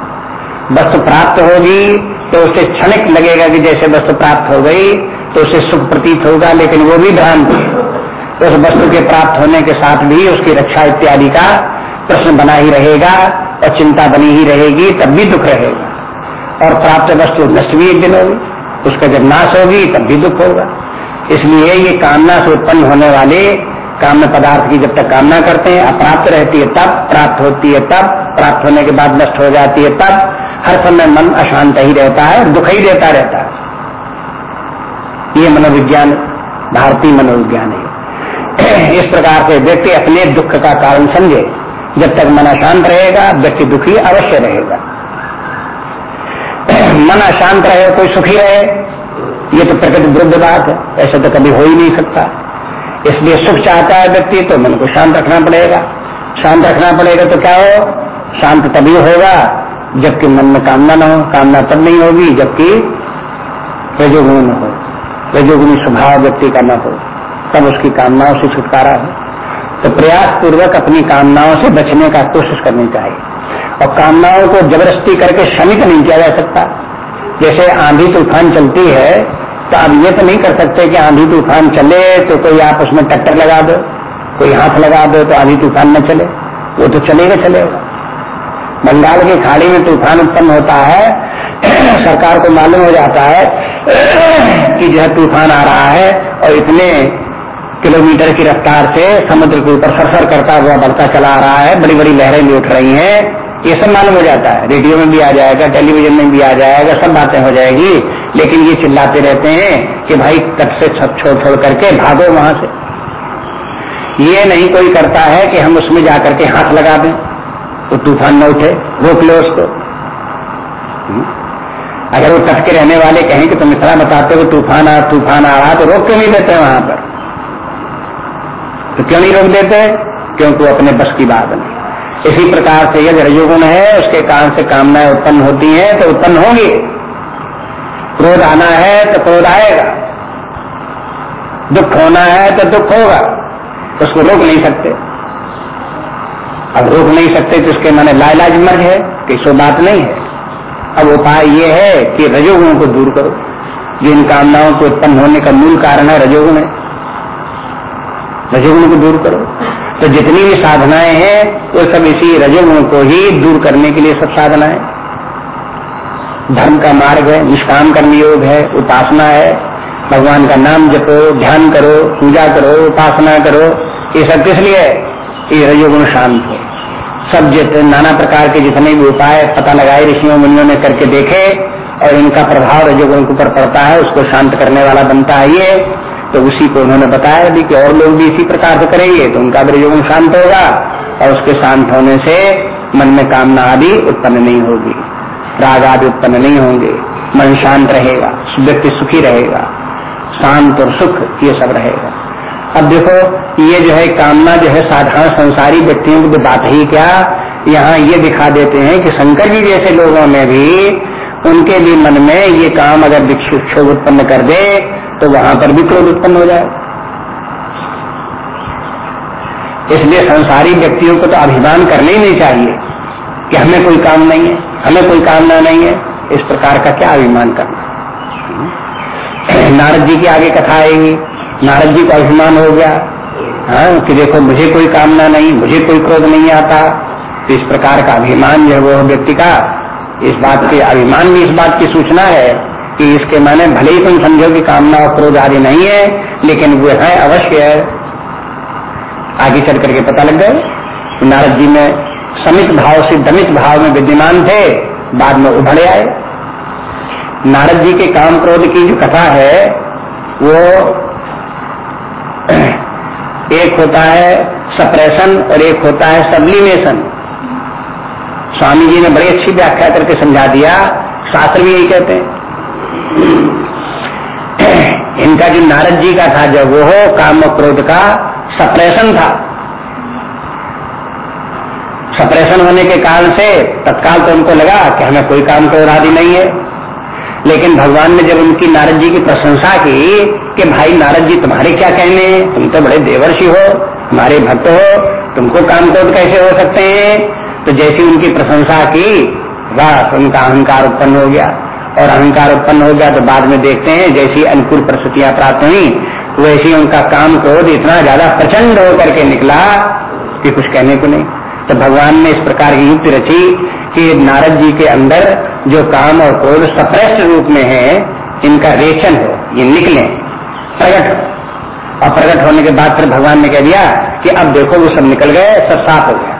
वस्तु प्राप्त होगी तो उसे क्षणिक लगेगा कि जैसे वस्तु प्राप्त हो गई तो उसे सुख प्रतीत होगा, लेकिन वो भी तो उस वस्तु के प्राप्त होने के साथ भी उसकी रक्षा इत्यादि का प्रश्न बना ही रहेगा और चिंता बनी ही रहेगी, तब भी दुख रहेगा। और प्राप्त वस्तु नष्ट भी एक दिन होगी। उसका जब नाश होगी, तब भी दुख होगा। इसलिए ये कामना से उत्पन्न होने वाले काम्य पदार्थ की जब तक कामना करते हैं, अप्राप्त रहती है तब, प्राप्त होती है तब, प्राप्त होने के बाद नष्ट हो जाती है तब, हर समय मन अशांत ही रहता है, दुख ही देता रहता है। ये मनोविज्ञान, भारतीय मनोविज्ञान है। इस प्रकार से व्यक्ति अपने दुख का कारण समझे। जब तक मन अशांत रहेगा, व्यक्ति दुखी अवश्य रहेगा। मन अशांत रहे, कोई सुखी रहे, ये तो प्रकृति विरुद्ध बात है, ऐसा तो कभी हो ही नहीं सकता। इसलिए सुख चाहता है व्यक्ति तो मन को शांत रखना पड़ेगा। शांत रखना पड़ेगा तो क्या हो? शांत तभी होगा, जबकि मन में कामना न हो, कामना तब नहीं होगी, जबकि रजोगुण हो। रजोगुणी स्वभाव व्यक्ति का न हो, तब उसकी कामनाओं से छुटकारा हो। तो प्रयास पूर्वक अपनी कामनाओं से बचने का कोशिश करनी चाहिए। और कामनाओं को ज़बरदस्ती करके शमित नहीं किया जा सकता। जैसे आंधी तूफ़ान चलती है तो आप ये तो नहीं कर सकते कि आंधी तूफ़ान चले तो कोई आप उसमें ट्रैक्टर लगा दो, कोई हाथ लगा दो तो आंधी तूफ़ान न चले। वो तो चलेगा चलेगा। बंगाल की खाड़ी में तूफ़ान उत्पन्न होता है, सरकार को मालूम हो जाता है कि जो तूफ़ान आ रहा है और इतने किलोमीटर की रफ्तार से समुद्र के ऊपर सरसर करता हुआ बढ़ता चला आ रहा है बड़ी बड़ी लहरें भी उठ रही हैं। ये सब मालूम हो जाता है। रेडियो में भी आ जाएगा, टेलीविज़न में भी आ जाएगा, सब बातें हो जाएगी। लेकिन ये चिल्लाते रहते हैं कि भाई तट से छोड़ छोड़ करके भागो वहाँ से। ये नहीं कोई करता है कि हम उसमें जाकर के हाथ लगा दें। तो तूफ़ान न उठे, रोक लो उसको। हम्म? अगर वो तट के रहने वाले कहें कि तुम इतना बताते हो तूफ़ान आ तूफ़ान आ रहा तो रोक क्यों नहीं देते वहाँ पर? तो क्यों नहीं रोक देते? क्योंकि अपने बस की बात नहीं इसी प्रकार से यदि रजोगुण है, उसके कारण से कामनाएँ उत्पन्न होती हैं तो उत्पन्न होंगी। क्रोध आना है तो क्रोध आएगा। दुख होना है तो दुख होगा। उसको रोक नहीं सकते। अब रोक नहीं सकते तो उसके माने लाइलाज मर्ज है, कि सो बात नहीं है। अब उपाय ये है कि रजोगुणों को दूर करो। जिन कामनाओं को उत्पन्न होने का मूल कारण है रजोगुण है। रजोगुण को दूर करो। तो जितनी भी साधनाएँ हैं, वो तो सब इसी रजोगुण को ही दूर करने के लिए सब साधनाएँ धर्म का मार्ग है, निष्काम कर्म योग है, उपासना है। भगवान का नाम जपो, ध्यान करो, पूजा करो, उपासना करो। ये सब किस लिए? ये रजोगुण शांत हो। सब जितने नाना प्रकार के जितने भी उपाय पता लगाए ऋषियों, मुनियों ने करके देखे, और इनका प्रभाव रजोगुण के ऊपर पड़ता है, उसको शांत करने वाला बनता है ये। तो उसी को उन्होंने बताया भी कि और लोग भी इसी प्रकार से करेंगे तो उनका भी रजोगुण शांत होगा और उसके शांत होने से मन में कामना आदि उत्पन्न नहीं होगी, राग आदि उत्पन्न नहीं होंगे, मन शांत रहेगा, व्यक्ति सुखी रहेगा, शांत और सुख, ये सब रहेगा। अब देखो, ये जो है कामना जो है साधारण संसारी व्यक्तियों की बात ही क्या? यहाँ ये दिखा देते हैं कि शंकर जी जैसे लोगों में भी उनके भी मन में ये काम अगर विक्षोभ उत्पन्न कर दे तो वहाँ पर भी क्रोध उत्पन्न हो जाए इसलिए संसारी व्यक्तियों को तो अभिमान करने ही नहीं चाहिए कि हमें कोई काम नहीं है, हमें कोई कामना नहीं है। इस प्रकार का क्या अभिमान करना? नारद जी की आगे कथा आएगी। नारद जी का अभिमान हो गया हाँ कि देखो मुझे कोई कामना नहीं, मुझे कोई क्रोध नहीं आता। तो इस प्रकार का अभिमान जो है वो व्यक्ति का, इस बात के अभिमान भी इस बात की सूचना है कि इसके माने भले ही तुम समझो कि कामना और क्रोध आदि नहीं है, लेकिन वो है अवश्य। है आगे चल करके पता लग गए नारद जी में समित भाव से दमित भाव में विद्यमान थे, बाद में उभरे आए। नारद जी के काम क्रोध की जो कथा है, वो एक होता है सप्रेशन और एक होता है सबलिमेशन। स्वामी जी ने बड़ी अच्छी व्याख्या करके समझा दिया। शास्त्र भी यही कहते हैं। इनका जो नारद जी का था, जब वो काम क्रोध का सप्रेशन था। सप्रेशन होने के कारण से तत्काल तो उनको लगा कि हमें कोई काम क्रोध आदि नहीं है। लेकिन भगवान ने जब उनकी नारद जी की प्रशंसा की कि भाई नारद जी, तुम्हारे क्या कहने तुम तो बड़े देवर्षि हो हमारे भक्त हो, तुमको काम क्रोध कैसे हो सकते हैं? तो जैसी उनकी प्रशंसा की बस उनका अहंकार उत्पन्न हो गया। और अहंकार उत्पन्न हो गया तो बाद में देखते हैं, जैसी अनुकूल परिस्थितियाँ प्राप्त हुई, वैसी उनका काम क्रोध इतना ज़्यादा प्रचंड होकर के निकला कि कुछ कहने को नहीं। तो भगवान ने इस प्रकार की युक्ति रची कि नारद जी के अंदर जो काम और क्रोध सप्रेस्ट रूप में है, इनका रेचन हो, ये निकले, प्रकट हो। और प्रकट होने के बाद फिर भगवान ने कह दिया कि अब देखो वो सब निकल गए, सब साफ़ हो गया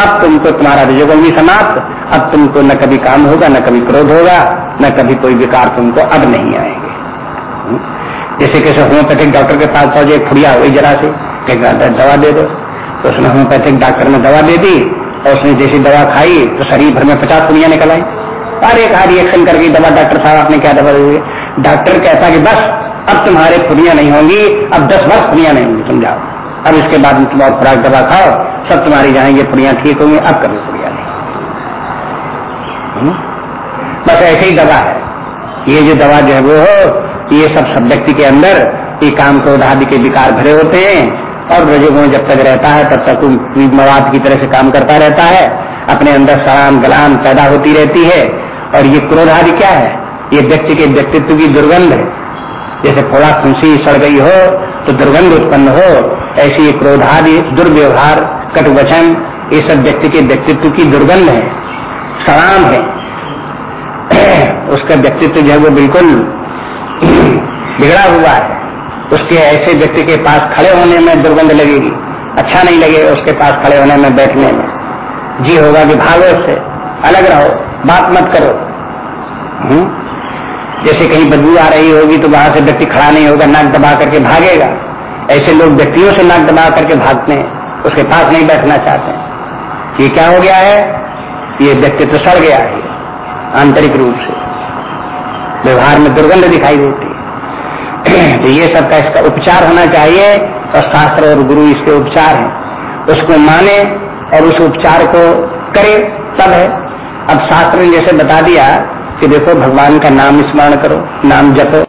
अब तुमको तुम्हारा रजोगुण भी समाप्त। अब तुमको न कभी काम होगा, न कभी क्रोध होगा, न कभी कोई विकार तुमको अब नहीं आएँगे। हम्म? जैसे कैसे होम्योपैथिक डॉक्टर के पास पहुँचे फुड़िया हुई जरा से दवा दे दो। तो उसने होम्योपैथिक डॉक्टर ने दवा दे दी और उसने जैसी दवा खाई तो शरीर भर में पचास पुड़िया निकल आई। अरे कहा रिएक्शन करके दवा, डॉक्टर साहब, आपने क्या दवा दी डॉक्टर कहता कि, बस, अब तुम्हारे पुड़िया नहीं होंगी, अब दस वर्ष पुड़िया नहीं होंगी समझाओ अब इसके बाद तुम और खुराक दवा खाओ सब तुम्हारी जाएँगे, पुड़िया ठीक होंगी, अब कभी पुड़िया नहीं। हम्म? बस ऐसे ही दवा है। ये जो दवा जो है वो हो ये सब सब व्यक्ति के अंदर, ये काम क्रोध आदि के विकार भरे होते हैं, और रजोगुण जब तक रहता है, तब तक मवाद की तरह से काम करता रहता है। अपने अंदर सलाम गलाम पैदा होती रहती है। और ये क्रोध आदि क्या है? ये व्यक्ति के व्यक्तित्व की दुर्गंध है। जैसे फोड़ा खुंसी सड़ गई हो तो दुर्गंध उत्पन्न हो ऐसी क्रोध आदि दुर्व्यवहार, कटवचन, ये सब व्यक्ति के व्यक्तित्व की दुर्गंध है सलाम है। उसका व्यक्तित्व जो है वो बिल्कुल बिगड़ा हुआ है। उसके ऐसे व्यक्ति के पास खड़े होने में दुर्गंध लगेगी। अच्छा नहीं लगेगा उसके पास खड़े होने में, बैठने में। जी होगा कि भागो उससे अलग रहो, बात मत करो। हुँ? हम्म? जैसे कहीं बदबू आ रही होगी तो वहाँ से व्यक्ति खड़ा नहीं होगा, नाक दबा करके भागेगा। ऐसे लोग व्यक्तियों से नाक दबा करके भागते हैं, उसके पास नहीं बैठना चाहते हैं। ये क्या हो गया है? ये व्यक्तित्व सड़ गया है, आंतरिक रूप से। व्यवहार में दुर्गंध दिखाई देती है। तो ये सब का इसका उपचार होना चाहिए, और शास्त्र और गुरु इसके उपचार हैं। उसको माने और उस उपचार को करे, तब है। अब शास्त्र ने जैसे बता दिया कि देखो, भगवान का नाम स्मरण करो, नाम जपो।